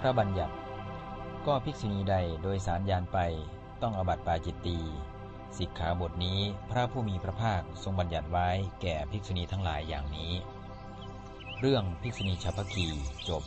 พระบัญญัติ ก็ภิกษุณีใดโดยสารยานไปต้องอบัติปาจิตตีสิกขาบทนี้พระผู้มีพระภาคทรงบัญญัติไว้แก่ภิกษุณีทั้งหลายอย่างนี้ เรื่องภิกษุณีชาวพกีจบ